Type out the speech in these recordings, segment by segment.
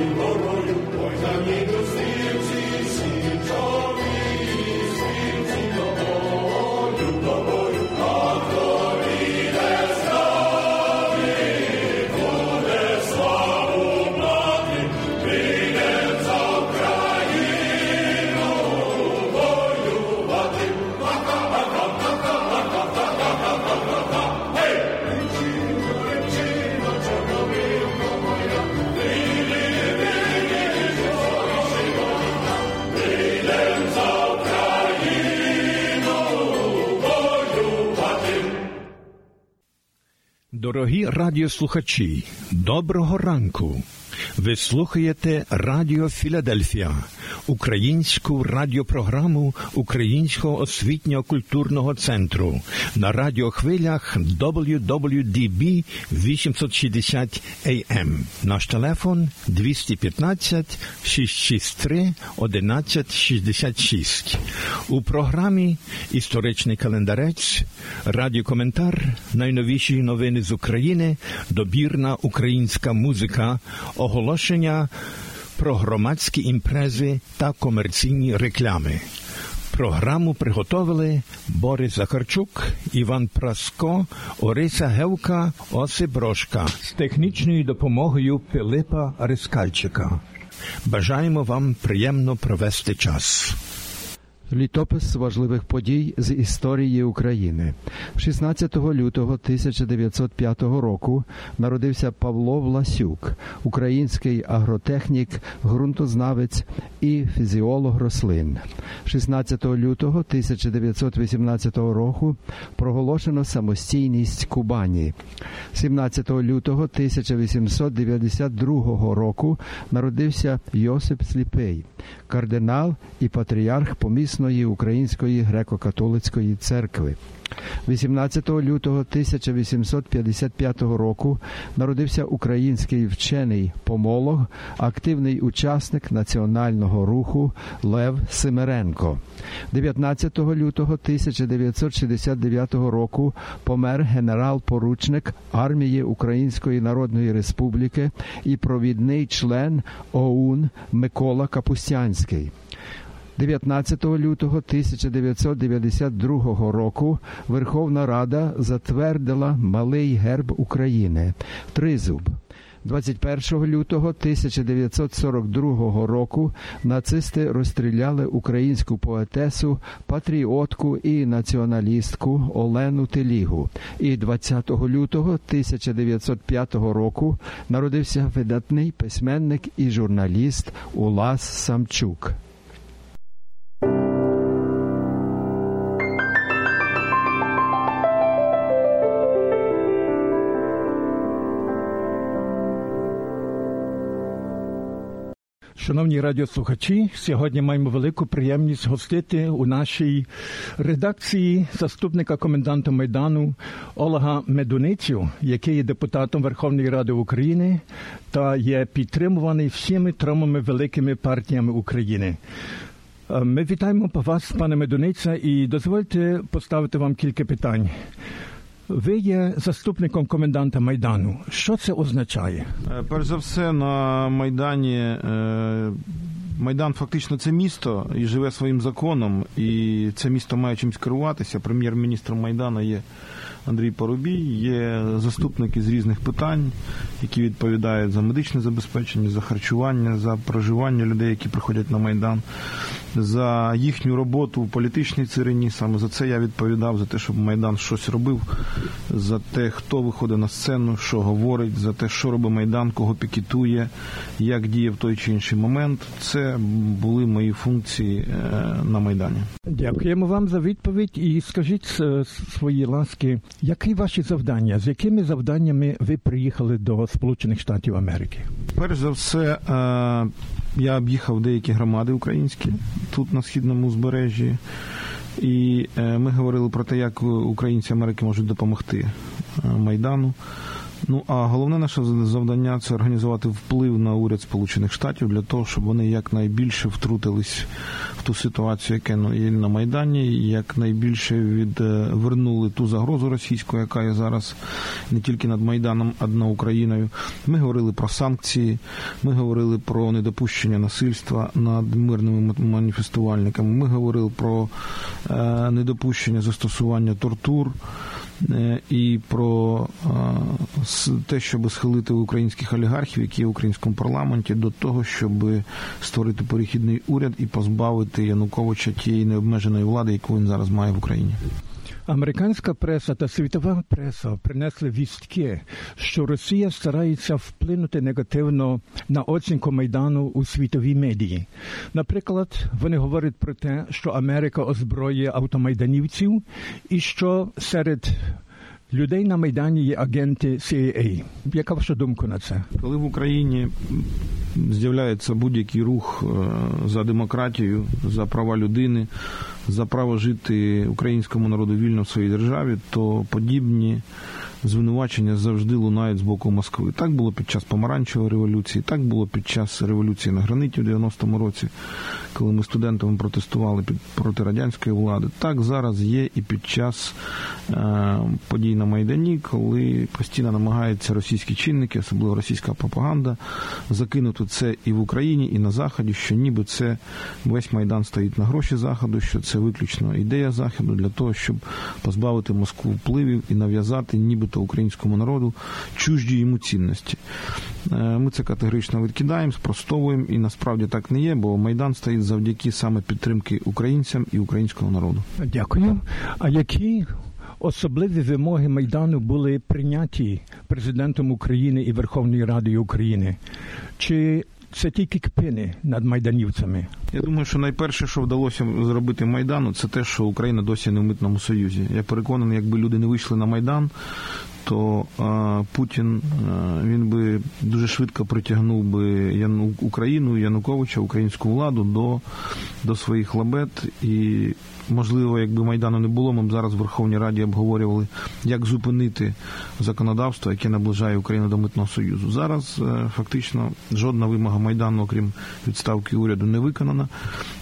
Boy, Дорогі радіослухачі, доброго ранку. Ви слухаєте Радіо Філадельфія, українську радіопрограму Українського освітньо культурного центру на радіохвилях WWDB 860 AM. Наш телефон 215 663 1166. У програмі Історичний календарець, радіокоментар, найновіші новини з України, добірна українська музика оголошення про громадські імпрези та комерційні реклами. Програму приготовили Борис Захарчук, Іван Праско, Ориса Гевка, Осип Брошка з технічною допомогою Пилипа Рискальчика. Бажаємо вам приємно провести час. Літопис важливих подій з історії України 16 лютого 1905 року народився Павло Власюк, український агротехнік, ґрунтознавець і фізіолог рослин. 16 лютого 1918 року проголошено самостійність Кубані. 17 лютого 1892 року народився Йосип Сліпий, кардинал і патріарх помісної Української греко-католицької церкви. 18 лютого 1855 року народився український вчений помолог, активний учасник національного руху Лев Семеренко. 19 лютого 1969 року помер генерал-поручник армії Української Народної Республіки і провідний член ОУН Микола Капустянський. 19 лютого 1992 року Верховна Рада затвердила малий герб України Тризуб. 21 лютого 1942 року нацисти розстріляли українську поетесу, патріотку і націоналістку Олену Телігу. І 20 лютого 1905 року народився видатний письменник і журналіст Улас Самчук. Шановні радіослухачі, сьогодні маємо велику приємність гостити у нашій редакції заступника коменданта Майдану Олега Медуницю, який є депутатом Верховної Ради України та є підтримуваний всіми трьома великими партіями України. Ми вітаємо вас, пане Медуниця, і дозвольте поставити вам кілька питань. Ви є заступником коменданта Майдану. Що це означає? Перш за все, на Майдані Майдан фактично це місто і живе своїм законом, і це місто має чимось керуватися. Прем'єр-міністром Майдана є Андрій Парубій, є заступники з різних питань, які відповідають за медичне забезпечення, за харчування, за проживання людей, які приходять на Майдан, за їхню роботу в політичній цирині. Саме за це я відповідав, за те, щоб Майдан щось робив, за те, хто виходить на сцену, що говорить, за те, що робить Майдан, кого пікетує, як діє в той чи інший момент. Це були мої функції на Майдані. Дякуємо вам за відповідь і скажіть свої ласки, які ваші завдання? З якими завданнями ви приїхали до Сполучених Штатів Америки? Перш за все, я об'їхав деякі громади українські тут на східному узбережжі, і ми говорили про те, як українці Америки можуть допомогти Майдану. Ну а головне наше завдання це організувати вплив на уряд Сполучених Штатів для того, щоб вони якнайбільше втрутились в ту ситуацію, яка є на Майдані, якнайбільше відвернули ту загрозу російську, яка є зараз не тільки над Майданом, а над Україною. Ми говорили про санкції, ми говорили про недопущення насильства над мирними маніфестувальниками. Ми говорили про недопущення застосування тортур. І про те, щоб схилити українських олігархів, які є в українському парламенті, до того, щоб створити перехідний уряд і позбавити Януковича тієї необмеженої влади, яку він зараз має в Україні. Американська преса та світова преса принесли вістки, що Росія старається вплинути негативно на оцінку майдану у світовій медії. Наприклад, вони говорять про те, що Америка озброює автомайданівців, і що серед людей на Майдані є агенти CIA. Яка ваша думка на це? Коли в Україні з'являється будь-який рух е, за демократію, за права людини, за право жити українському народу вільно в своїй державі, то подібні звинувачення завжди лунають з боку Москви. Так було під час помаранчевої революції, так було під час революції на граниті в 90-му році, коли ми студентами протестували під проти радянської влади. Так зараз є і під час е, подій на Майдані, коли постійно намагаються російські чинники, особливо російська пропаганда, закинути це і в Україні, і на Заході, що ніби це весь майдан стоїть на гроші Заходу, що це виключно ідея Заходу для того, щоб позбавити Москву впливів і нав'язати, нібито українському народу чужді йому цінності. Е, ми це категорично відкидаємо, спростовуємо, і насправді так не є, бо майдан стоїть завдяки саме підтримки українцям і українського народу. Дякую. А які особливі вимоги майдану були прийняті президентом України і Верховною Радою України? Чи це тільки кпини над майданівцями? Я думаю, що найперше, що вдалося зробити майдану, це те, що Україна досі не в митному союзі. Я переконаний, якби люди не вийшли на майдан. То Путін він би дуже швидко притягнув би Яну Україну, Януковича, українську владу до до своїх лабет. І можливо, якби майдану не було, ми б зараз в Верховній Раді обговорювали, як зупинити законодавство, яке наближає Україну до митного союзу. Зараз е, фактично жодна вимога майдану, окрім відставки уряду, не виконана.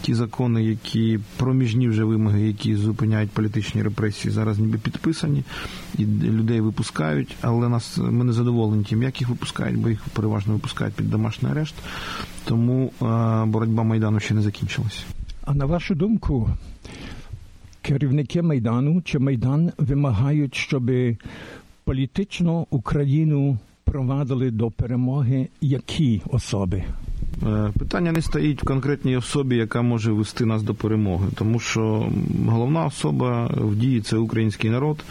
Ті закони, які проміжні вже вимоги, які зупиняють політичні репресії, зараз ніби підписані і людей випускають, але нас ми не задоволені тим, як їх випускають, бо їх переважно випускають під домашній арешт. Тому е, боротьба майдану ще не закінчилась. А на вашу думку, керівники майдану чи майдан вимагають, щоб політично Україну провадили до перемоги які особи? Е, питання не стоїть в конкретній особі, яка може вести нас до перемоги, тому що головна особа в дії це український народ.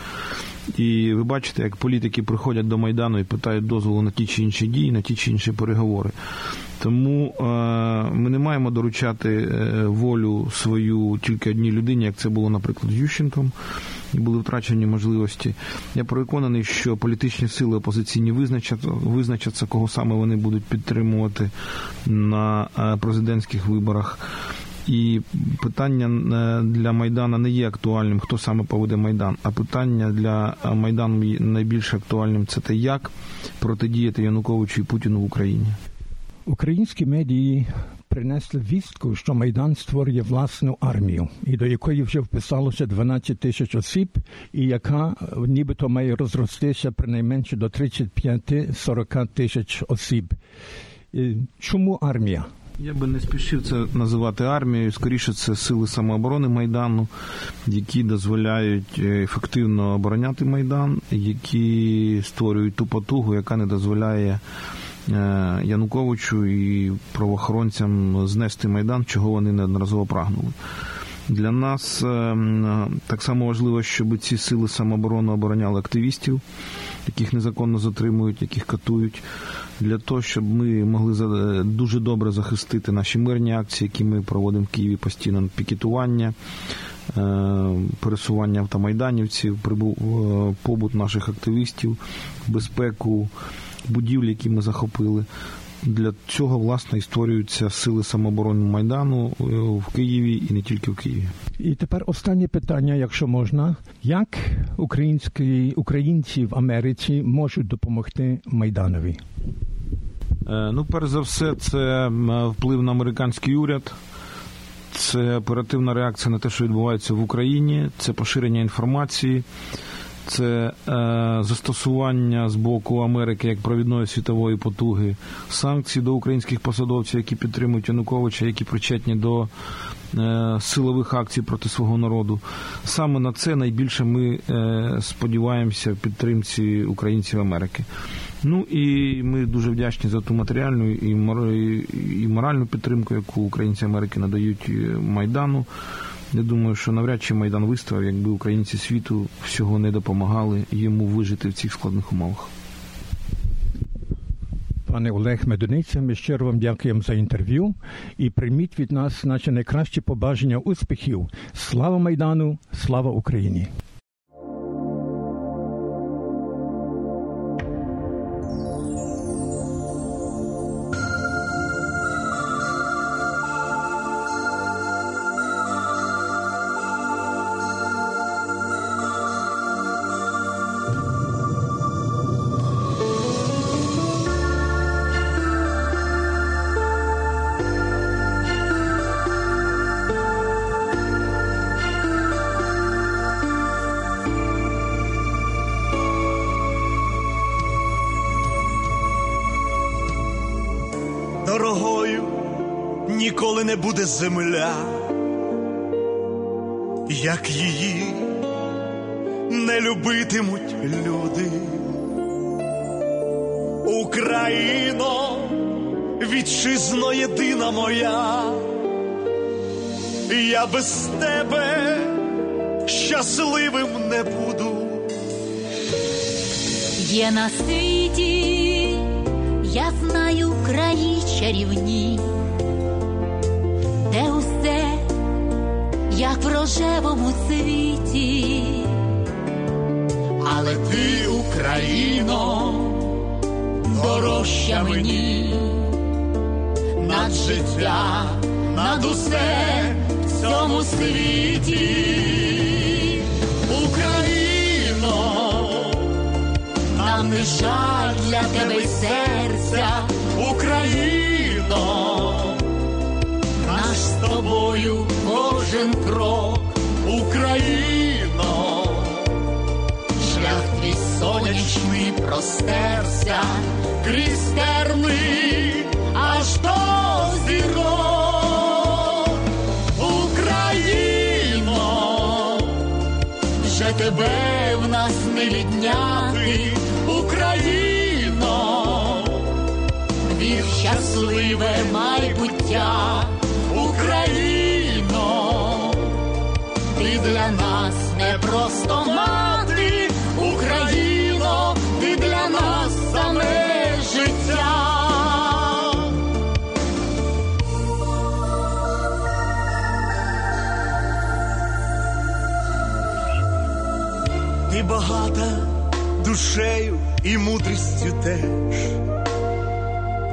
І ви бачите, як політики приходять до Майдану і питають дозволу на ті чи інші дії, на ті чи інші переговори. Тому е, ми не маємо доручати е, волю свою тільки одній людині, як це було, наприклад, з Ющенком, і були втрачені можливості. Я переконаний, що політичні сили опозиційні визначаться, визначаться, кого саме вони будуть підтримувати на е, президентських виборах. І питання для Майдана не є актуальним, хто саме поведе Майдан, а питання для Майдану найбільш актуальним це те, як протидіяти Януковичу і Путіну в Україні. Українські медії принесли вістку, що Майдан створює власну армію, і до якої вже вписалося 12 тисяч осіб, і яка нібито має розростися принайменше до 35-40 тисяч осіб. Чому армія? Я би не спішив це називати армією. Скоріше, це сили самооборони Майдану, які дозволяють ефективно обороняти Майдан, які створюють ту потугу, яка не дозволяє Е, Януковичу і правоохоронцям знести майдан, чого вони неодноразово прагнули. Для нас е, так само важливо, щоб ці сили самооборони обороняли активістів, яких незаконно затримують, яких катують, для того, щоб ми могли дуже добре захистити наші мирні акції, які ми проводимо в Києві постійно пікетування, е, пересування автомайданівців, побут наших активістів, безпеку будівлі, які ми захопили. Для цього власне і створюються сили самооборони майдану е, в Києві і не тільки в Києві. І тепер останнє питання, якщо можна, як українські українці в Америці можуть допомогти майданові? Е, ну, перш за все, це вплив на американський уряд. Це оперативна реакція на те, що відбувається в Україні, це поширення інформації, це е, застосування з боку Америки як провідної світової потуги санкцій до українських посадовців, які підтримують Януковича, які причетні до е, силових акцій проти свого народу. Саме на це найбільше ми е, сподіваємося в підтримці українців Америки. Ну і ми дуже вдячні за ту матеріальну і моральну підтримку, яку українці Америки надають майдану. Я думаю, що навряд чи майдан вистояв, якби українці світу всього не допомагали йому вижити в цих складних умовах. Пане Олег Медуниця, ми щиро вам дякуємо за інтерв'ю і прийміть від нас наші найкращі побажання успіхів. Слава Майдану, слава Україні! Ніколи не буде земля, як її не любитимуть люди. Україно, вітчизно єдина моя, я без тебе щасливим не буду. Є на світі, я знаю краї чарівні, рожевому світі, але ти, Україно, дорожча мені, над життя, над усе в цьому світі, Україно нам не жаль для тебе серця, Україно, наш з тобою кожен крок, Україно, шлях твій сонячний простерся, крізь терни аж до зірок, Україно, вже тебе в нас не відняти, Україно, вір щасливе майбуття, просто мати, Україно, ти для нас саме життя. Ти багата душею і мудрістю теж.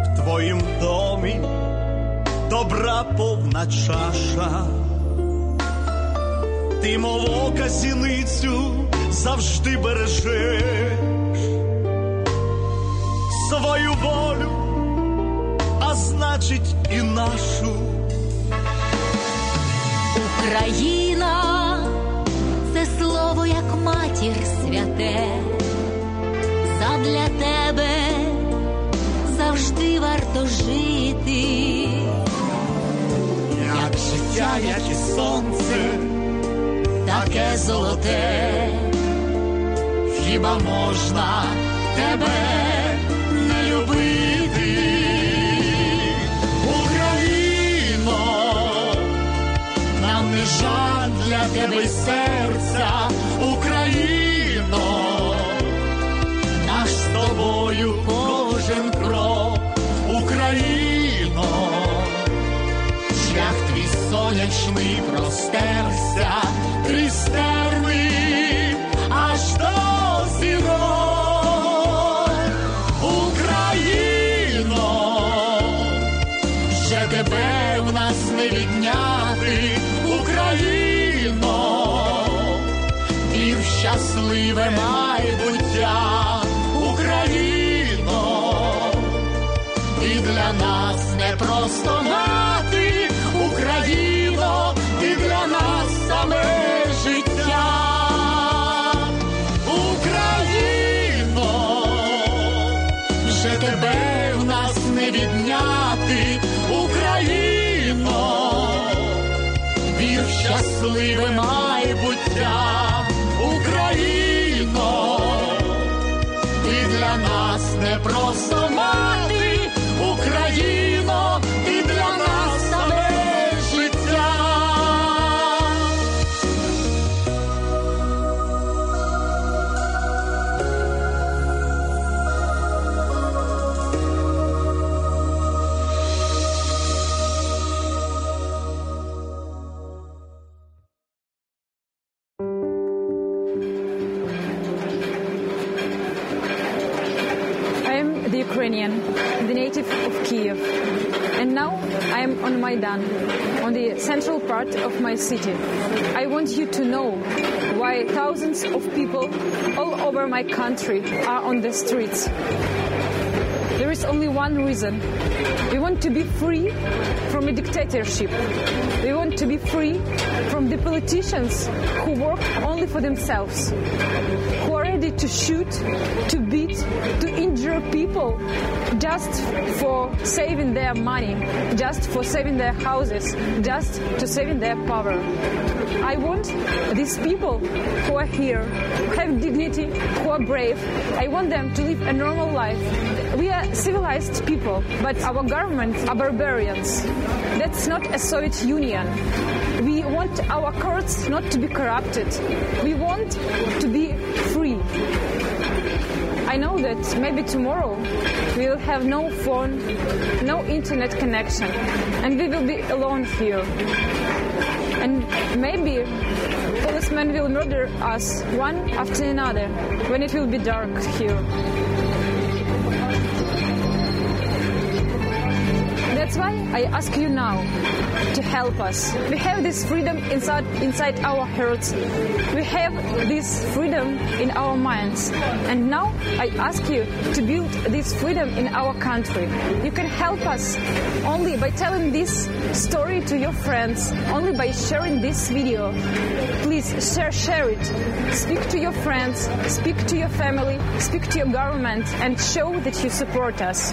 В твоїм домі добра повна чаша. Ти, мов ока зіницю, завжди бережеш. Свою волю, а значить і нашу. Україна це слово, як матір святе, задля тебе завжди варто жити, Як життя, як і сонце, таке золоте, хіба можна тебе не любити, Україно, нам не жаль для тебе серця, сонячний простерся, крізь щасливе майбуття, Україно, ти для нас не просто мати, Maidan, on the central part of my city. I want you to know why thousands of people all over my country are on the streets. There is only one reason. We want to be free from a dictatorship. We want to be free from the politicians who work only for themselves, who are ready to shoot, to people just for saving their money, just for saving their houses, just to saving their power. I want these people who are here, who have dignity, who are brave, I want them to live a normal life. We are civilized people, but our governments are barbarians. That's not a Soviet Union. We want our courts not to be corrupted. We want to be. I know that maybe tomorrow we will have no phone, no internet connection, and we will be alone here. And maybe policemen will murder us one after another when it will be dark here. I ask you now to help us. We have this freedom inside, inside our hearts. We have this freedom in our minds. And now I ask you to build this freedom in our country. You can help us only by telling this story to your friends, only by sharing this video. Please share, share it. Speak to your friends, speak to your family, speak to your government, and show that you support us.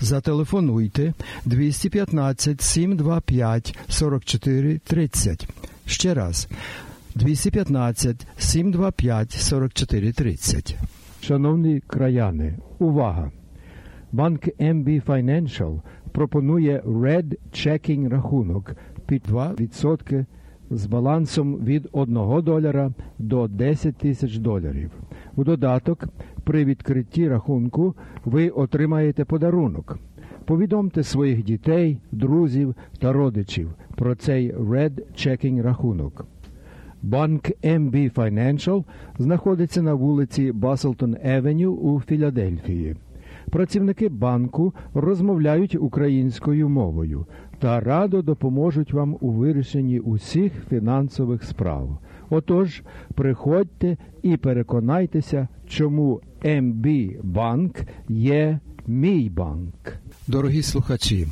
зателефонуйте 215 725 44 30. Ще раз 215 725 44 30. Шановні краяни, увага! Банк MB Financial пропонує Red Checking рахунок під 2% з балансом від 1 долара до 10 тисяч доларів. У додаток, при відкритті рахунку ви отримаєте подарунок. Повідомте своїх дітей, друзів та родичів про цей Red Checking рахунок. Банк MB Financial знаходиться на вулиці Баслтон Евеню у Філадельфії. Працівники банку розмовляють українською мовою та радо допоможуть вам у вирішенні усіх фінансових справ. Отож, приходьте і переконайтеся, чому MB Банк є мій банк. Дорогі слухачі,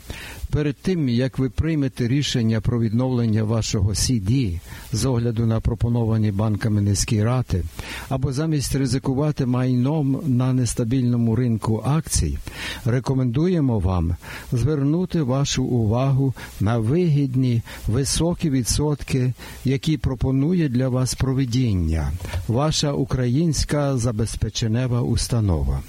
перед тим як ви приймете рішення про відновлення вашого CD з огляду на пропоновані банками низькі рати, або замість ризикувати майном на нестабільному ринку акцій, рекомендуємо вам звернути вашу увагу на вигідні високі відсотки, які пропонує для вас проведіння, ваша українська забезпеченева установа.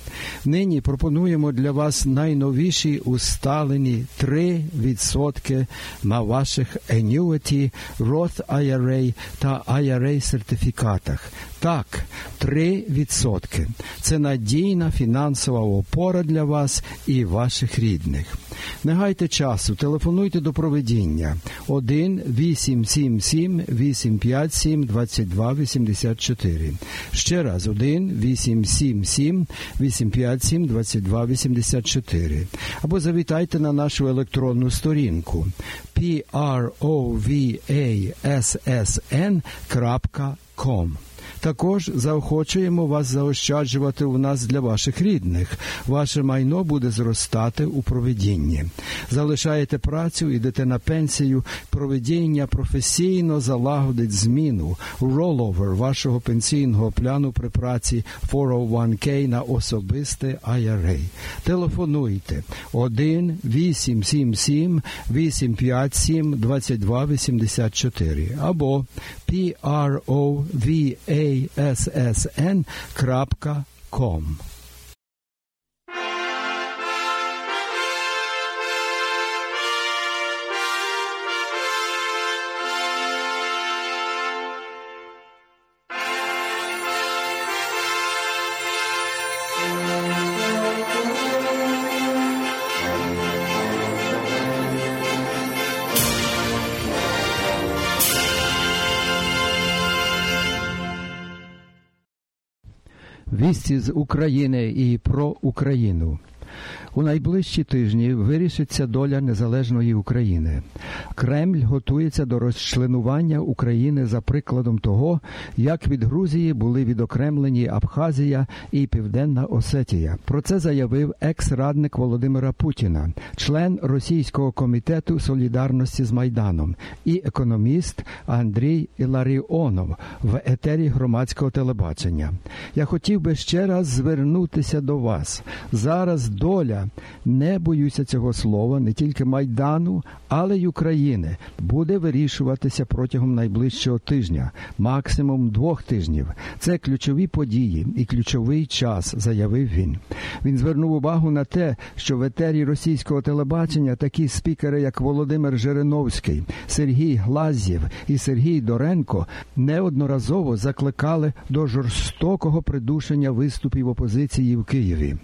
Нині пропонуємо для вас найновіші усталені 3% на ваших Annuity, Roth IRA та IRA сертифікатах. Так, 3% – це надійна фінансова опора для вас і ваших рідних. Не гайте часу, телефонуйте до проведіння 1 877 857 2284. Ще раз 1 877 857 2284. Або завітайте на нашу електронну сторінку provassn.com. Також заохочуємо вас заощаджувати у нас для ваших рідних. Ваше майно буде зростати у проведінні. Залишаєте працю, йдете на пенсію. Проведіння професійно залагодить зміну роловер вашого пенсійного плану при праці 401k на особисте IRA. Телефонуйте 1 877 857 2284 або provassn.com. Вісті з України і про Україну. У найближчі тижні вирішиться доля незалежної України. Кремль готується до розчленування України за прикладом того, як від Грузії були відокремлені Абхазія і Південна Осетія. Про це заявив екс-радник Володимира Путіна, член російського комітету солідарності з Майданом і економіст Андрій Іларіонов в етері громадського телебачення. Я хотів би ще раз звернутися до вас. Зараз доля не боюся цього слова, не тільки Майдану, але й України буде вирішуватися протягом найближчого тижня, максимум двох тижнів. Це ключові події і ключовий час, заявив він. Він звернув увагу на те, що в етері російського телебачення такі спікери, як Володимир Жириновський, Сергій Глазєв і Сергій Доренко, неодноразово закликали до жорстокого придушення виступів опозиції в Києві.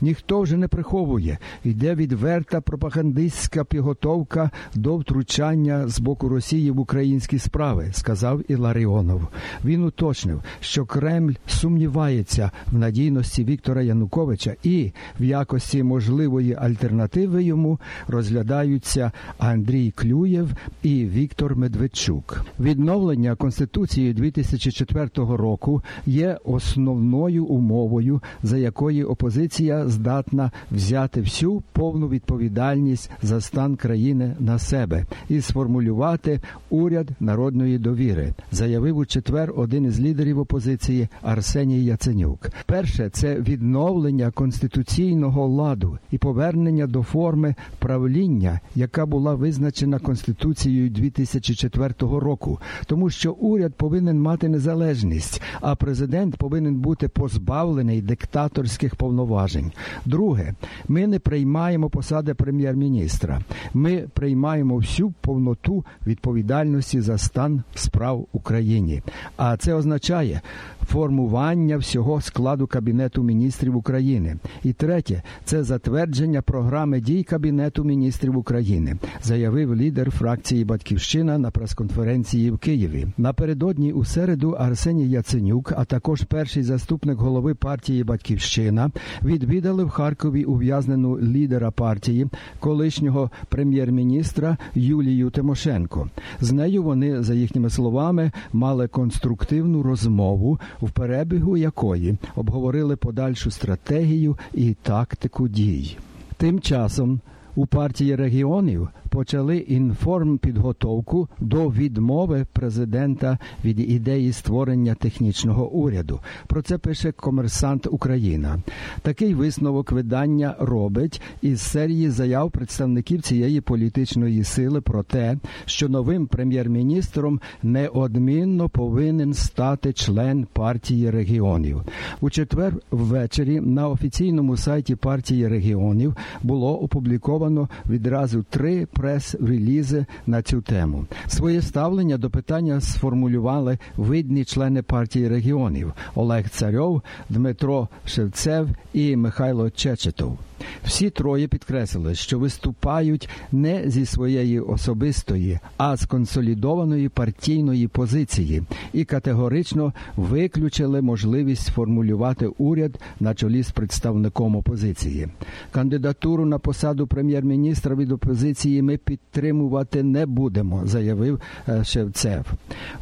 Ніхто вже не приховує приховує, йде відверта пропагандистська підготовка до втручання з боку Росії в українські справи, сказав Іларіонов. Він уточнив, що Кремль сумнівається в надійності Віктора Януковича і в якості можливої альтернативи йому розглядаються Андрій Клюєв і Віктор Медведчук. Відновлення Конституції 2004 року є основною умовою, за якої опозиція здатна взяти взяти всю повну відповідальність за стан країни на себе і сформулювати уряд народної довіри, заявив у четвер один із лідерів опозиції Арсеній Яценюк. Перше це відновлення конституційного ладу і повернення до форми правління, яка була визначена конституцією 2004 року, тому що уряд повинен мати незалежність, а президент повинен бути позбавлений диктаторських повноважень. Друге, ми не приймаємо посади прем'єр-міністра. Ми приймаємо всю повноту відповідальності за стан справ в Україні. А це означає формування всього складу Кабінету міністрів України. І третє це затвердження програми дій Кабінету міністрів України, заявив лідер фракції Батьківщина на прес-конференції в Києві. Напередодні у середу Арсеній Яценюк, а також перший заступник голови партії Батьківщина, відвідали в Харкові ув'язнену лідера партії, колишнього прем'єр-міністра Юлію Тимошенко. З нею вони, за їхніми словами, мали конструктивну розмову в перебігу якої обговорили подальшу стратегію і тактику дій. Тим часом у партії регіонів почали інформпідготовку до відмови президента від ідеї створення технічного уряду. Про це пише Комерсант Україна. Такий висновок видання робить із серії заяв представників цієї політичної сили про те, що новим прем'єр-міністром неодмінно повинен стати член партії регіонів. У четвер ввечері на офіційному сайті партії регіонів було опубліковано відразу три прес-релізи на цю тему. Своє ставлення до питання сформулювали видні члени партії регіонів Олег Царьов, Дмитро Шевцев і Михайло Чечетов. Всі троє підкреслили, що виступають не зі своєї особистої, а з консолідованої партійної позиції і категорично виключили можливість формулювати уряд на чолі з представником опозиції. Кандидатуру на посаду прем'єр-міністра від опозиції ми підтримувати не будемо, заявив е, Шевцев.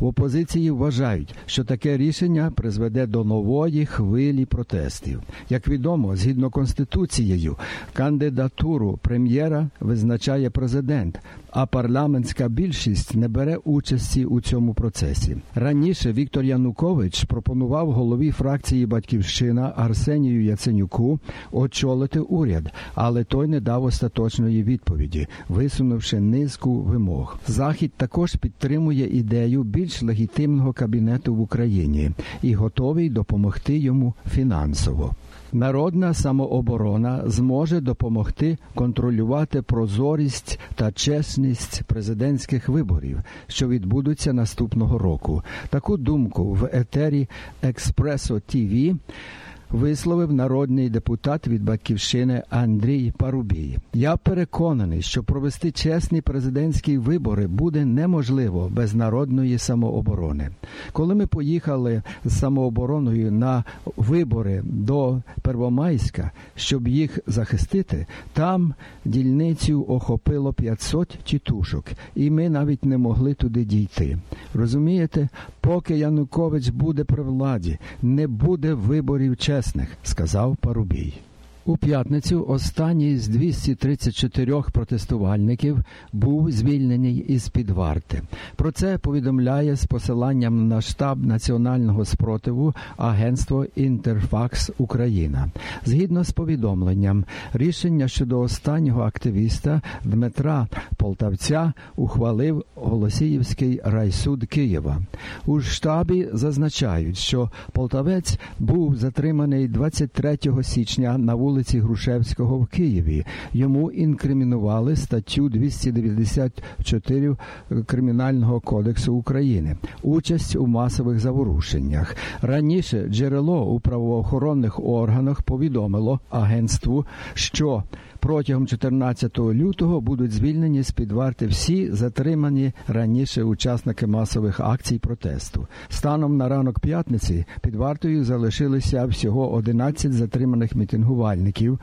В опозиції вважають, що таке рішення призведе до нової хвилі протестів. Як відомо, згідно конституцією, кандидатуру прем'єра визначає президент, а парламентська більшість не бере участі у цьому процесі. Раніше Віктор Янукович пропонував голові фракції Батьківщина Арсенію Яценюку очолити уряд, але той не дав остаточної відповіді, висунувши низку вимог. Захід також підтримує ідею більш легітимного кабінету в Україні і готовий допомогти йому фінансово. Народна самооборона зможе допомогти контролювати прозорість та чесність президентських виборів, що відбудуться наступного року. Таку думку в етері Експресо Тіві висловив народний депутат від батьківщини Андрій Парубій. Я переконаний, що провести чесні президентські вибори буде неможливо без народної самооборони. Коли ми поїхали з самообороною на вибори до Первомайська, щоб їх захистити, там дільницю охопило 500 тітушок, і ми навіть не могли туди дійти. Розумієте, поки Янукович буде при владі, не буде виборів чесних, сказав Парубій. У п'ятницю останній з 234 протестувальників був звільнений із під варти. Про це повідомляє з посиланням на штаб національного спротиву агентство Інтерфакс Україна. Згідно з повідомленням, рішення щодо останнього активіста Дмитра Полтавця ухвалив Голосіївський райсуд Києва. У штабі зазначають, що Полтавець був затриманий 23 січня на вулиці вулиці Грушевського в Києві. Йому інкримінували статтю 294 Кримінального кодексу України, участь у масових заворушеннях. Раніше джерело у правоохоронних органах повідомило агентству, що протягом 14 лютого будуть звільнені з під варти всі затримані раніше учасники масових акцій протесту. Станом на ранок п'ятниці під вартою залишилися всього 11 затриманих мітингувальників,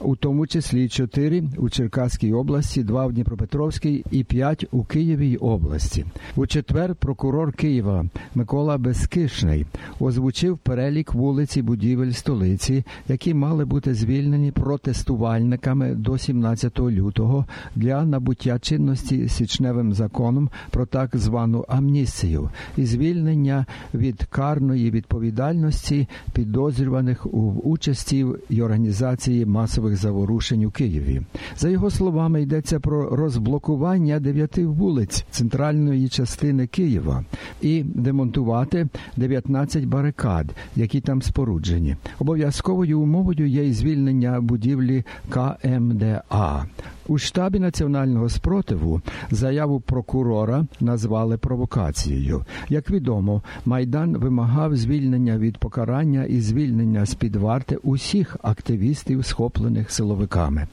у тому числі 4 у Черкаській області, 2 в Дніпропетровській і 5 у Києвій області. У четвер прокурор Києва Микола Безкишний озвучив перелік вулиці будівель столиці, які мали бути звільнені протестувальниками до 17 лютого для набуття чинності січневим законом про так звану амністію і звільнення від карної відповідальності підозрюваних у участі й організації масових заворушень у Києві. За його словами, йдеться про розблокування дев'яти вулиць центральної частини Києва і демонтувати 19 барикад, які там споруджені. Обов'язковою умовою є і звільнення будівлі КМ. them there are. У штабі національного спротиву заяву прокурора назвали провокацією. Як відомо, майдан вимагав звільнення від покарання і звільнення з під варти усіх активістів, схоплених силовиками.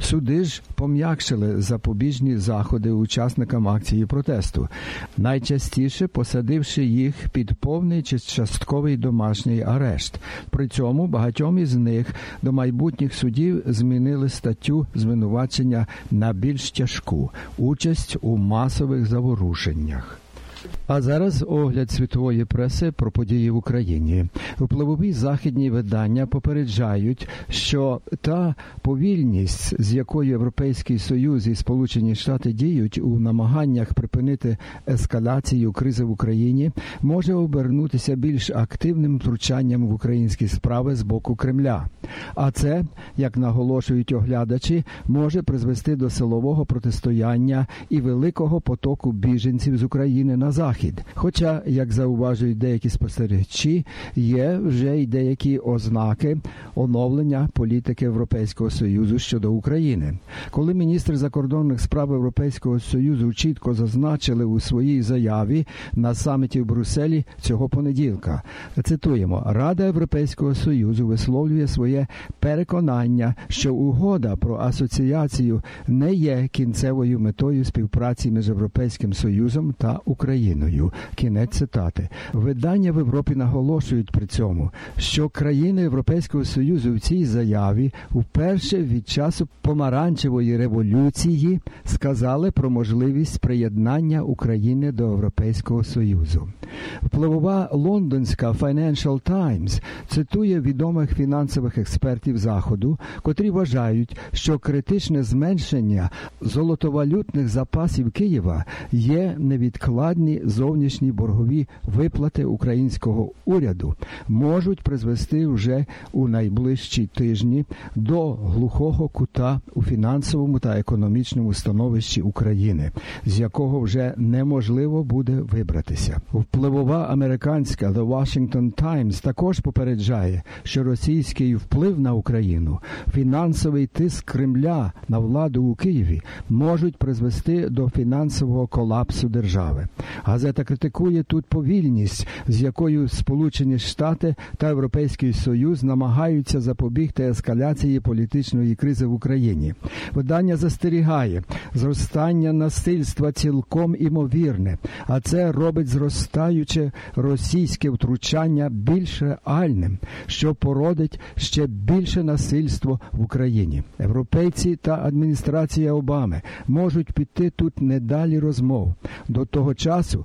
Суди ж пом'якшили запобіжні заходи учасникам акції протесту, найчастіше посадивши їх під повний чи частковий домашній арешт. При цьому багатьом із них до майбутніх судів змінили статтю звинувачення на більш тяжку участь у масових заворушеннях. А зараз огляд світової преси про події в Україні. Впливові західні видання попереджають, що та повільність, з якою Європейський Союз і Сполучені Штати діють у намаганнях припинити ескалацію кризи в Україні, може обернутися більш активним втручанням в українські справи з боку Кремля. А це, як наголошують оглядачі, може призвести до силового протистояння і великого потоку біженців з України на захід захід. Хоча, як зауважують деякі спостерігачі, є вже й деякі ознаки оновлення політики Європейського союзу щодо України, коли міністр закордонних справ Європейського союзу чітко зазначили у своїй заяві на саміті в Брюсселі цього понеділка. Цитуємо: Рада Європейського союзу висловлює своє переконання, що угода про асоціацію не є кінцевою метою співпраці між Європейським Союзом та Україною. Кінець цитати. Видання в Європі наголошують при цьому, що країни Європейського Союзу в цій заяві вперше від часу помаранчевої революції сказали про можливість приєднання України до Європейського Союзу. Впливова лондонська Financial Times цитує відомих фінансових експертів Заходу, котрі вважають, що критичне зменшення золотовалютних запасів Києва є невідкладні зовнішні боргові виплати українського уряду, можуть призвести вже у найближчі тижні до глухого кута у фінансовому та економічному становищі України, з якого вже неможливо буде вибратися. Впливова американська The Washington Times також попереджає, що російський вплив на Україну, фінансовий тиск Кремля на владу у Києві можуть призвести до фінансового колапсу держави. Газета критикує тут повільність, з якою Сполучені Штати та Європейський Союз намагаються запобігти ескаляції політичної кризи в Україні. Видання застерігає зростання насильства цілком імовірне, а це робить зростаюче російське втручання більш реальним, що породить ще більше насильство в Україні. Європейці та адміністрація Обами можуть піти тут не далі розмов до того часу,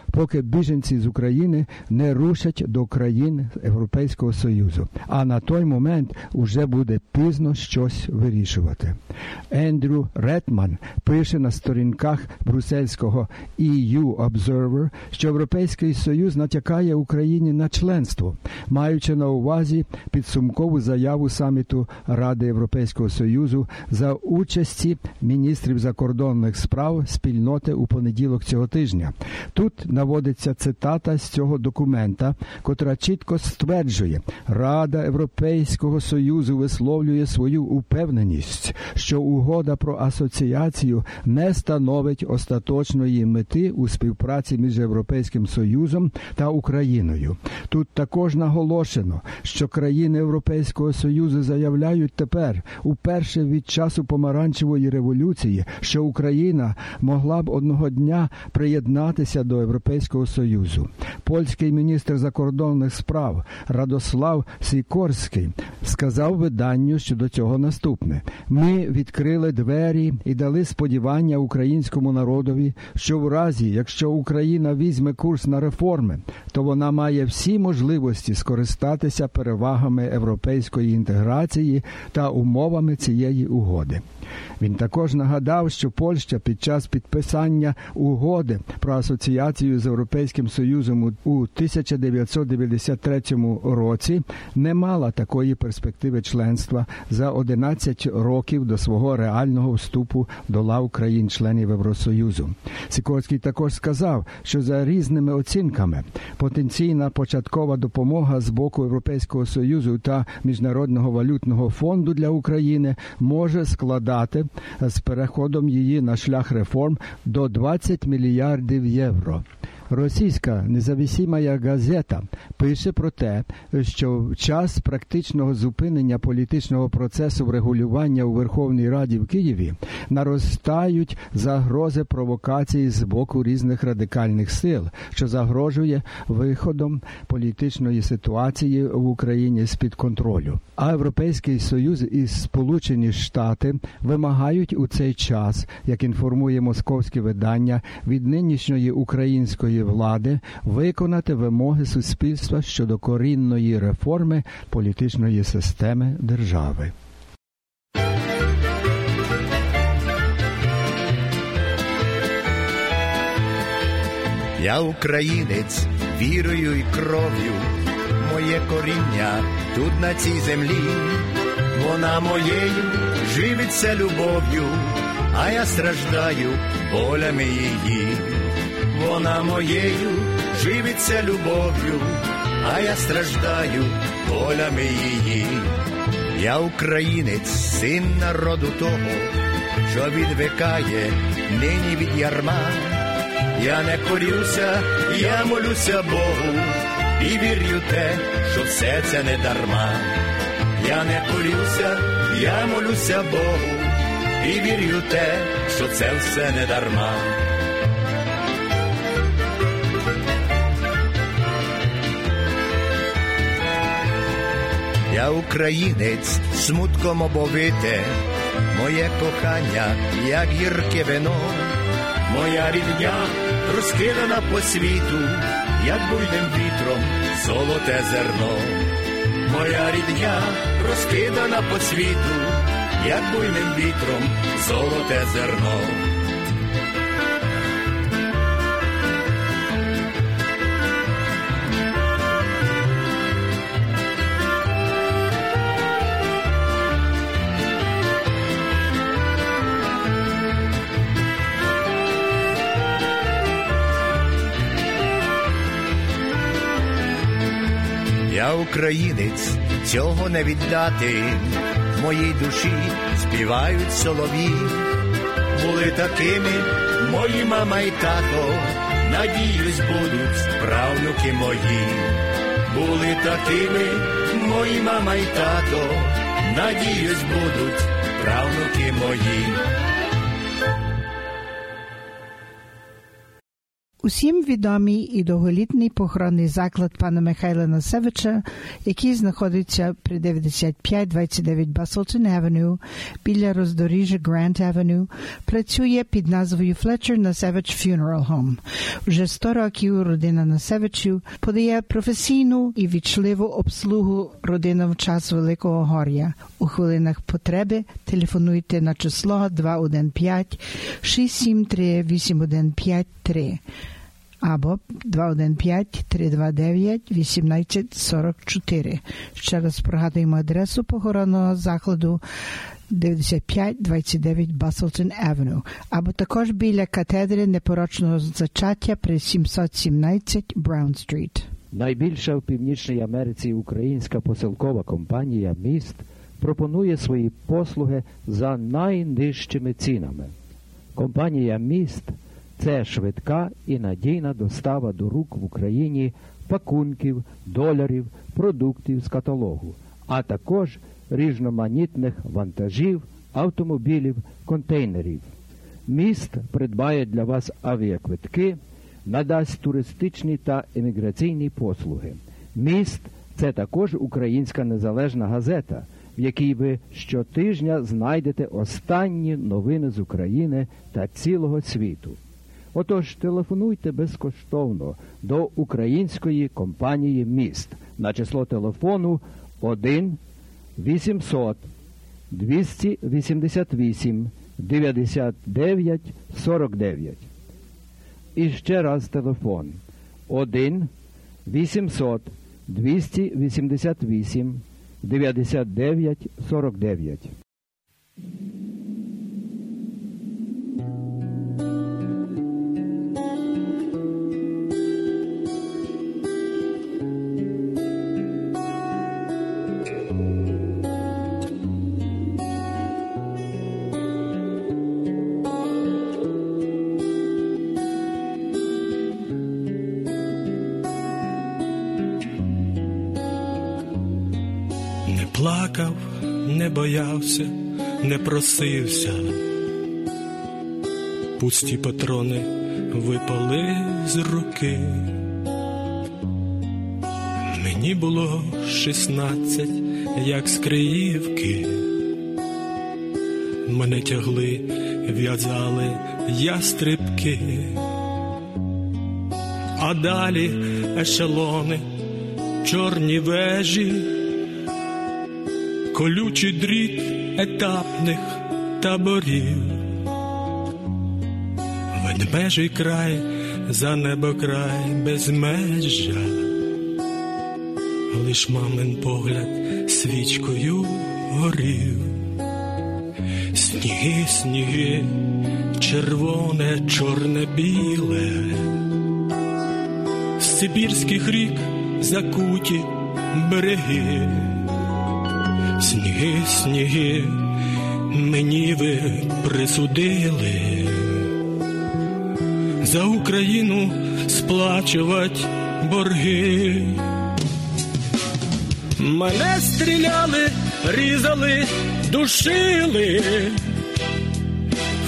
поки біженці з України не рушать до країн Європейського Союзу. А на той момент уже буде пізно щось вирішувати. Ендрю Ретман пише на сторінках брусельського EU Observer, що Європейський Союз натякає Україні на членство, маючи на увазі підсумкову заяву саміту Ради Європейського Союзу за участі міністрів закордонних справ спільноти у понеділок цього тижня. Тут наводиться цитата з цього документа, котра чітко стверджує, Рада Європейського Союзу висловлює свою упевненість, що угода про асоціацію не становить остаточної мети у співпраці між Європейським Союзом та Україною. Тут також наголошено, що країни Європейського Союзу заявляють тепер, уперше від часу помаранчевої революції, що Україна могла б одного дня приєднатися до Європейського Союзу. Польський міністр закордонних справ Радослав Сікорський сказав виданню щодо цього наступне: ми відкрили двері і дали сподівання українському народові, що в разі, якщо Україна візьме курс на реформи, то вона має всі можливості скористатися перевагами європейської інтеграції та умовами цієї угоди. Він також нагадав, що Польща під час підписання угоди про асоціацію з Європейським Союзом у 1993 році не мала такої перспективи членства за 11 років до свого реального вступу до лав країн-членів Євросоюзу. Сікорський також сказав, що за різними оцінками потенційна початкова допомога з боку Європейського союзу та Міжнародного валютного фонду для України може складати з переходом її на шлях реформ до 20 мільярдів євро. Російська независима газета пише про те, що в час практичного зупинення політичного процесу врегулювання у Верховній Раді в Києві наростають загрози провокації з боку різних радикальних сил, що загрожує виходом політичної ситуації в Україні з під контролю. А Європейський Союз і Сполучені Штати вимагають у цей час, як інформує московське видання, від нинішньої української влади виконати вимоги суспільства щодо корінної реформи політичної системи держави. Я українець вірою і кров'ю, моє коріння тут на цій землі, вона моєю живиться любов'ю, а я страждаю болями її вона моєю живиться любов'ю, а я страждаю болями її. Я українець, син народу того, що відвикає нині від ярма. Я не корюся, я молюся Богу і вірю те, що все це не дарма. Я не корюся, я молюся Богу і вірю те, що це все не дарма. Я українець, смутком обовите, моє кохання, як гірке вино, моя рідня розкидана по світу, як буйним вітром золоте зерно, моя рідня розкидана по світу, як буйним вітром золоте зерно. Українець, цього не віддати, в моїй душі співають солові, були такими мої мама і тато, надіюсь, будуть правнуки мої, були такими мої мама і тато, надіюсь, будуть правнуки мої. Усім відомий і довголітний похоронний заклад пана Михайла Насевича, який знаходиться при 9529 Баслтон Авеню біля роздоріжжя Грант Авеню, працює під назвою Fletcher Насевич Funeral Home. Вже 100 років родина Насевичів подає професійну і вічливу обслугу родинам в час Великого Гор'я. У хвилинах потреби телефонуйте на число 215 673 8153 або 215-329-1844. Ще раз пригадуємо адресу похоронного закладу 9529 Баслтон Авеню, або також біля катедри непорочного зачаття при 717 Браун Стріт. Найбільша в Північній Америці українська посилкова компанія Міст пропонує свої послуги за найнижчими цінами. Компанія Міст це швидка і надійна достава до рук в Україні пакунків, доларів, продуктів з каталогу, а також різноманітних вантажів, автомобілів, контейнерів. Міст придбає для вас авіаквитки, надасть туристичні та еміграційні послуги. Міст це також українська незалежна газета, в якій ви щотижня знайдете останні новини з України та цілого світу. Отож, телефонуйте безкоштовно до української компанії Міст на число телефону 1 800 288 99 49. І ще раз телефон 1 800 288 99 49. Плакав, не боявся, не просився. Пусті патрони випали з руки. Мені було шістнадцять, як з Криївки. Мене тягли, в'язали ястрибки, а далі ешелони, чорні вежі колючий дріт етапних таборів, ведмежий край за небокрай безмежжя, лиш мамин погляд свічкою горів, сніги, сніги, червоне, чорне, біле, Сибірських рік закуті береги, сніги, сніги, мені ви присудили, за Україну сплачувати борги. Мене стріляли, різали, душили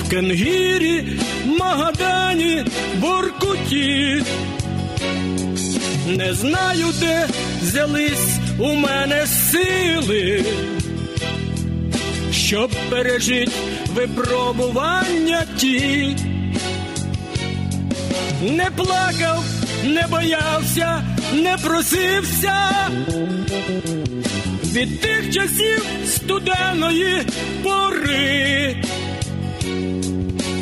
в Кенгірі, Магадані, Воркуті. Не знаю, де взялись у мене сили, щоб пережити випробування ті. Не плакав, не боявся, не просився від тих часів студеної пори.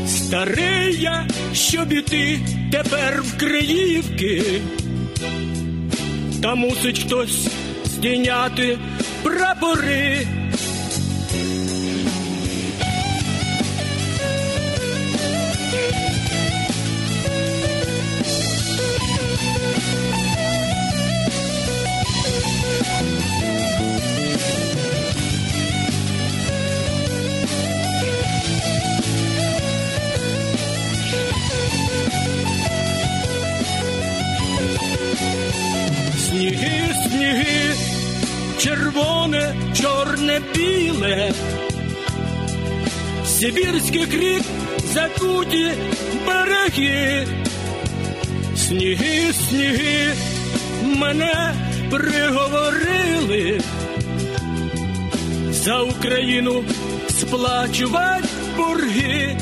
Старий я, щоб іти тепер в Криївки, та мусить хтось здійняти прапори. Сніги, сніги, червоне, чорне, біле, Сибірських рік закуті береги, сніги, сніги, мене приговорили. За Україну сплачувати борги.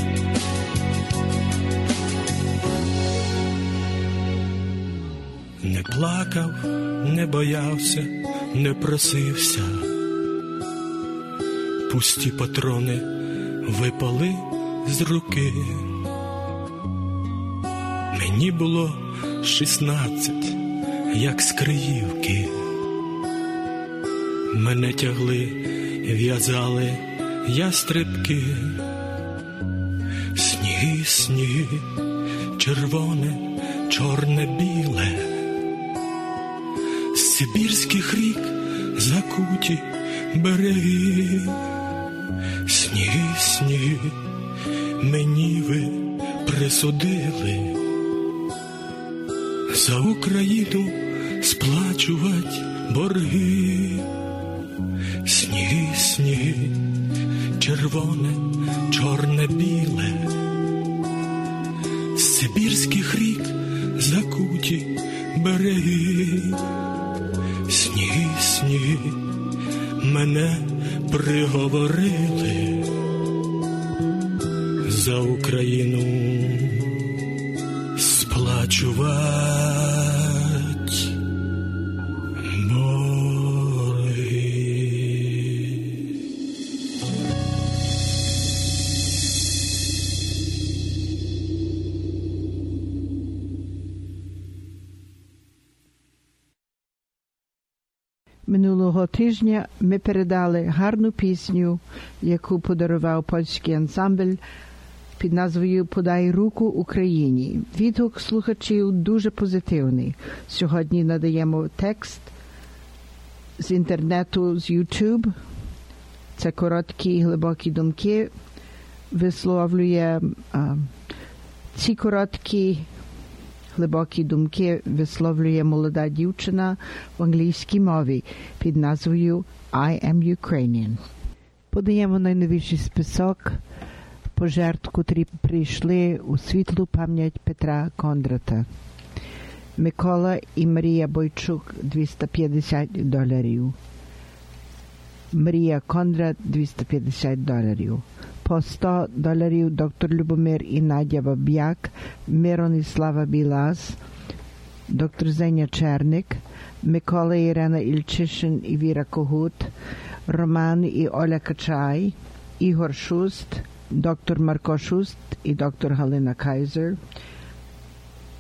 Не плакав, не боявся, не просився. Пусті патрони випали з руки. Мені було шістнадцять, як з Криївки. Мене тягли, в'язали ястрибки. Сніги, сніги, червоне, чорне, біле. Сибірських рік закуті береги, сніги, сніги, мені ви присудили. За Україну сплачувати борги, сніги, сніги, червоне, тижня ми передали гарну пісню, яку подарував польський ансамбль під назвою Подай руку Україні. Відгук слухачів дуже позитивний. Сьогодні надаємо текст з інтернету, з YouTube. Це короткі глибокі думки. Висловлює а, ці короткі глибокі думки висловлює молода дівчина в англійській мові під назвою I am Ukrainian. Подаємо найновіший список пожертв, котрі прийшли у світлу пам'ять Петра Кондрата. Микола і Марія Бойчук 250 доларів. Марія Кондрат 250 доларів. По 100 доларів доктор Любомир і Надя Баб'як, Миронислава Білас, доктор Зеня Черник, Микола Ірена Ільчишин і Віра Когут, Роман і Оля Качай, Ігор Шуст, доктор Марко Шуст і доктор Галина Кайзер,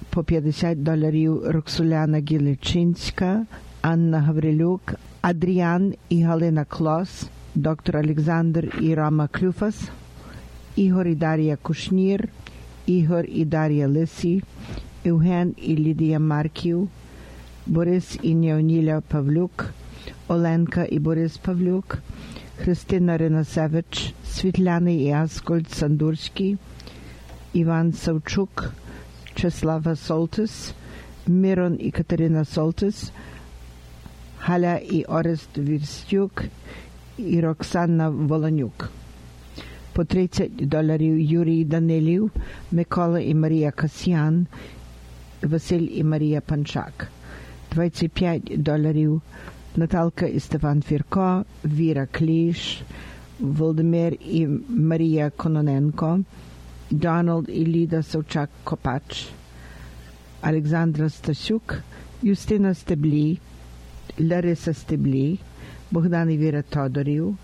по 50 доларів Роксуляна Гіличинська, Анна Гаврилюк, Адріан і Галина Клос, доктор Олександр і Рама Клюфас, Ігор і Дар'я Кушнір, Ігор і Дар'я Лисі, Євген і Лідія Марків, Борис і Неоніля Павлюк, Оленка і Борис Павлюк, Христина Ринасевич, Світляни і Аскольд Сандурський, Іван Савчук, Чеслава Солтис, Мирон і Катерина Солтис, Галя і Орест Вірстюк і Роксана Волонюк. По 30 доларів Юрій Данилів, Микола і Марія Касьян, Василь і Марія Панчак. 25 доларів Наталка і Стефан Фірко, Віра Кліш, Володимир і Марія Кононенко, Дональд і Ліда Совчак Копач, Олександра Стасюк, Юстина Стеблі, Лариса Стеблі, Богдан і Віра Тодорів,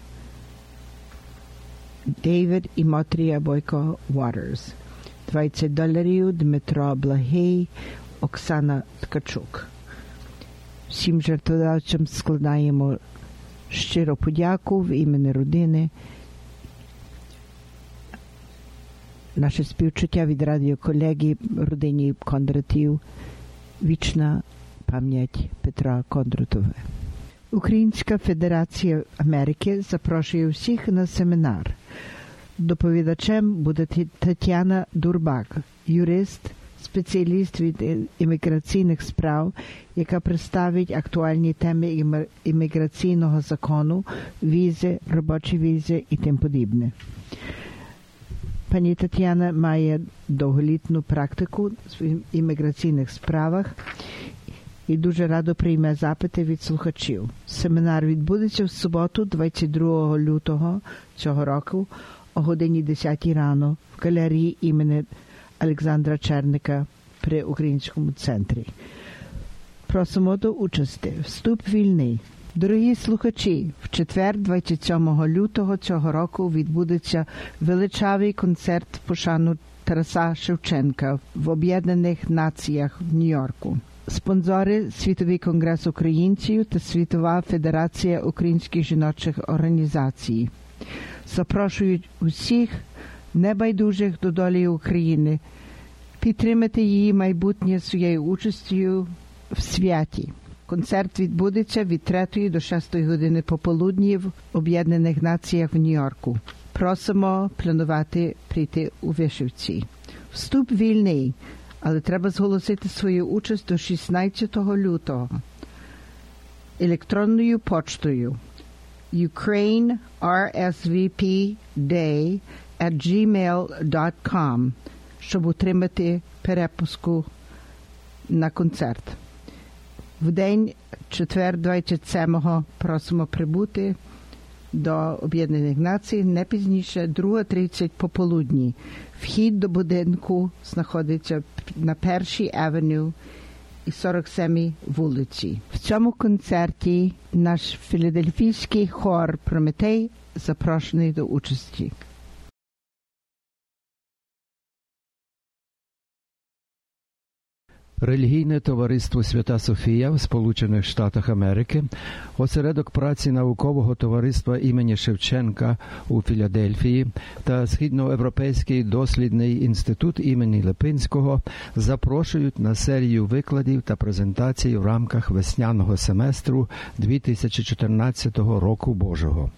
Дейвід і Мотрія Бойко Waters. 20 доларів Дмитро Благий, Оксана Ткачук. Всім жертводавцям складаємо щиро подяку в імені родини. Наше співчуття від радіоколегі родині Кондратів. Вічна пам'ять Петра Кондратова. Українська Федерація Америки запрошує всіх на семінар. Доповідачем буде Тетяна Дурбак, юрист, спеціаліст від імміграційних справ, яка представить актуальні теми імміграційного закону, візи, робочі візи і тим подібне. Пані Тетяна має довголітну практику в імміграційних справах і дуже радо прийме запити від слухачів. Семінар відбудеться в суботу, 22 лютого цього року о годині 10 рано в галерії імені Олександра Черника при Українському центрі. Просимо до участі. Вступ вільний. Дорогі слухачі, в четвер, 27 лютого цього року, відбудеться величавий концерт пошану Тараса Шевченка в Об'єднаних Націях в Нью-Йорку. Спонсори Світовий конгрес українців та Світова Федерація українських жіночих організацій. Запрошують усіх небайдужих до долі України підтримати її майбутнє своєю участю в святі. Концерт відбудеться від 3 до 6 години пополудні в Об'єднаних Націях в Нью-Йорку. Просимо планувати прийти у вишивці. Вступ вільний, але треба зголосити свою участь до 16 лютого електронною почтою Ukraine RSVP Day at gmail.com, щоб отримати перепуску на концерт. В день четвер, 27-го, просимо прибути до Об'єднаних Націй не пізніше 2.30 пополудні. Вхід до будинку знаходиться на першій авеню і 47-й вулиці. В цьому концерті наш філадельфійський хор Прометей запрошений до участі. Релігійне товариство Свята Софія в Сполучених Штатах Америки, осередок праці наукового товариства імені Шевченка у Філадельфії та Східноєвропейський дослідний інститут імені Липинського запрошують на серію викладів та презентацій в рамках весняного семестру 2014 року Божого.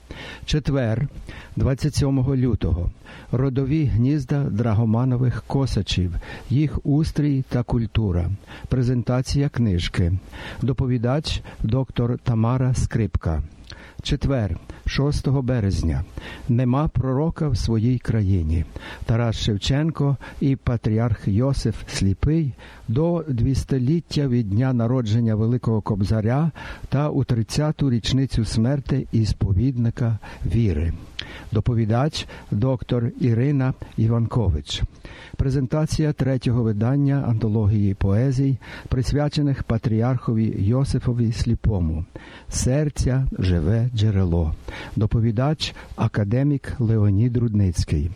Четвер, 27 лютого, родові гнізда драгоманових косачів, їх устрій та культура. Презентація книжки. Доповідач доктор Тамара Скрипка. Четвер, 6 березня. Нема пророка в своїй країні. Тарас Шевченко і патріарх Йосиф Сліпий до двістоліття від дня народження Великого Кобзаря та у 30-ту річницю смерти і сповідника віри. Доповідач доктор Ірина Іванкович. Презентація третього видання антології поезій, присвячених патріархові Йосифові Сліпому. Серця живе джерело. Доповідач академік Леонід Рудницький.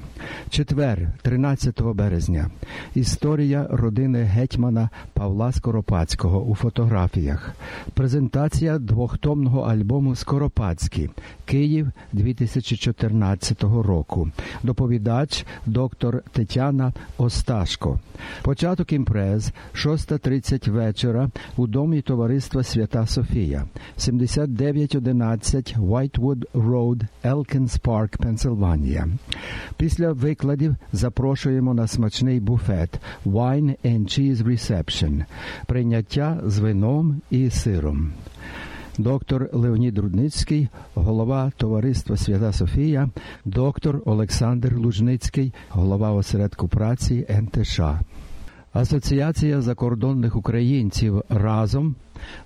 Четвер, 13 березня. Історія родини гетьмана Павла Скоропадського у фотографіях. Презентація двохтомного альбому Скоропадський. Київ 2014 2014 року. Доповідач доктор Тетяна Осташко. Початок імпрез 6.30 вечора у домі товариства Свята Софія, 7911 Whitewood Road, Елкінс Парк, Пенсильванія. Після викладів запрошуємо на смачний буфет Wine and Cheese Reception, прийняття з вином і сиром. Доктор Леонід Рудницький, голова товариства Свята Софія, доктор Олександр Лужницький, голова осередку праці НТШ. Асоціація закордонних українців разом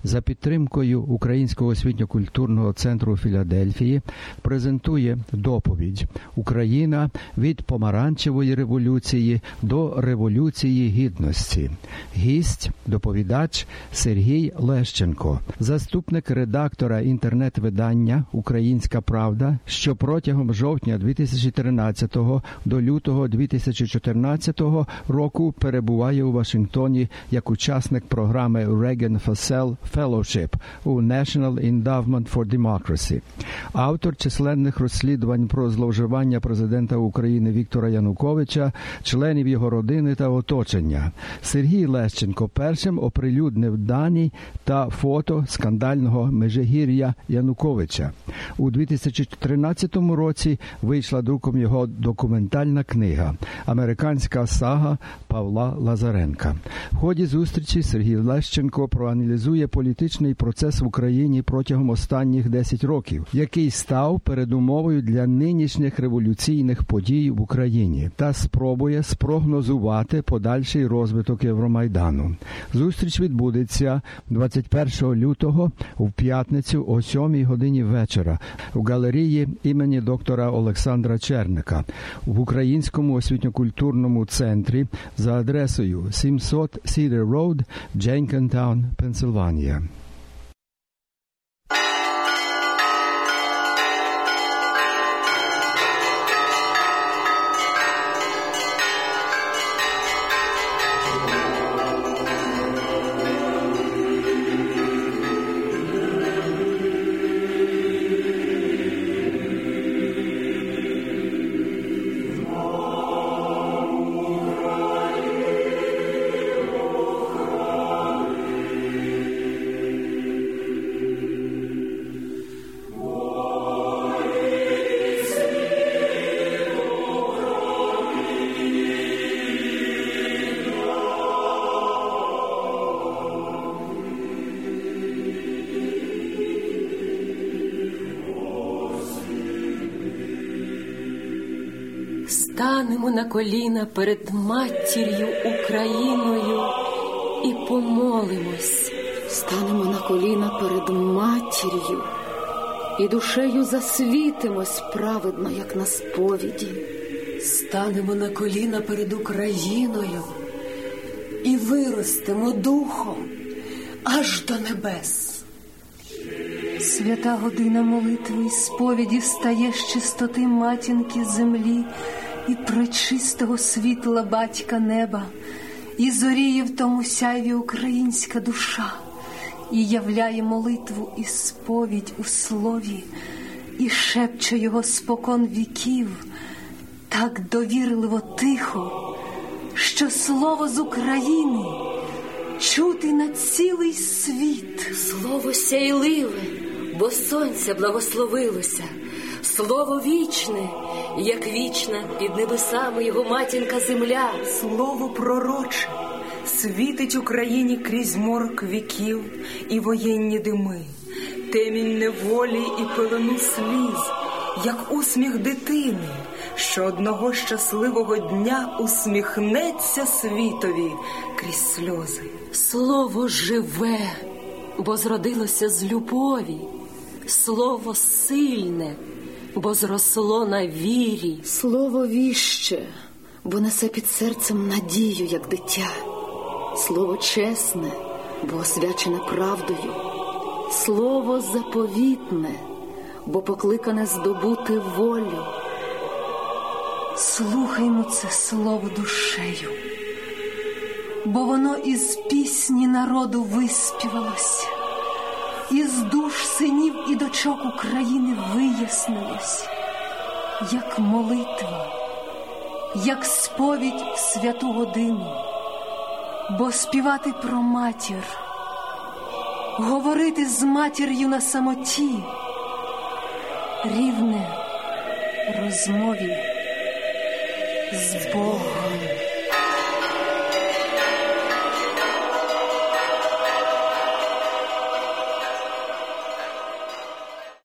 за підтримкою Українського освітньо-культурного центру Філадельфії презентує доповідь Україна від помаранчевої революції до революції гідності. Гість доповідач Сергій Лещенко, заступник редактора інтернет-видання Українська Правда, що протягом жовтня 2013 до лютого 2014 року перебуває у Вашингтоні як учасник програми Reagan Fossell Fellowship у National Endowment for Democracy. Автор численних розслідувань про зловживання президента України Віктора Януковича, членів його родини та оточення. Сергій Лещенко першим оприлюднив дані та фото скандального межигір'я Януковича. У 2013 році вийшла друком його документальна книга Американська сага Павла Лазаренка. В ході зустрічі Сергій Лещенко проаналізує політичний процес в Україні протягом останніх 10 років, який став передумовою для нинішніх революційних подій в Україні, та спробує спрогнозувати подальший розвиток Євромайдану. Зустріч відбудеться 21 лютого в п'ятницю о 7 годині вечора в галереї імені доктора Олександра Черника в українському освітньо-культурному центрі за адресою 700 Cedar Road, Jenkintown, Пенсильванія. Albania. Станемо коліна перед матір'ю Україною і помолимось. Станемо на коліна перед матір'ю і душею засвітимось праведно, як на сповіді. Станемо на коліна перед Україною і виростемо духом аж до небес. Свята година молитви і сповіді стає з чистоти матінки землі і пречистого світла батька неба, і зоріє в тому сяйві українська душа, і являє молитву і сповідь у слові, і шепче його спокон віків, так довірливо тихо, що слово з України чути на цілий світ. Слово сяйливе, бо сонце благословилося, слово вічне як вічна під небесами його матінка земля. Слово пророче світить Україні крізь морок віків і воєнні дими, темінь неволі і пелену сліз, як усміх дитини, що одного щасливого дня усміхнеться світові крізь сльози. Слово живе, бо зродилося з любові, слово сильне бо зросло на вірі. Слово віще, бо несе під серцем надію, як дитя. Слово чесне, бо освячене правдою. Слово заповітне, бо покликане здобути волю. Слухаймо це слово душею, бо воно із пісні народу виспівалося із душ синів і дочок України вияснилось. як молитва, як сповідь в святу годину, бо співати про матір, говорити з матір'ю на самоті, рівне розмові з Богом.